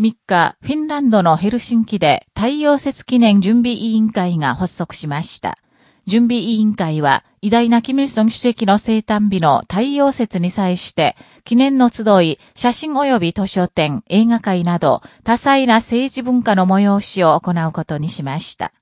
3日、フィンランドのヘルシンキで太陽節記念準備委員会が発足しました。準備委員会は、偉大なキム・ルソン主席の生誕日の太陽節に際して、記念の集い、写真及び図書展、映画会など、多彩な政治文化の催しを行うことにしました。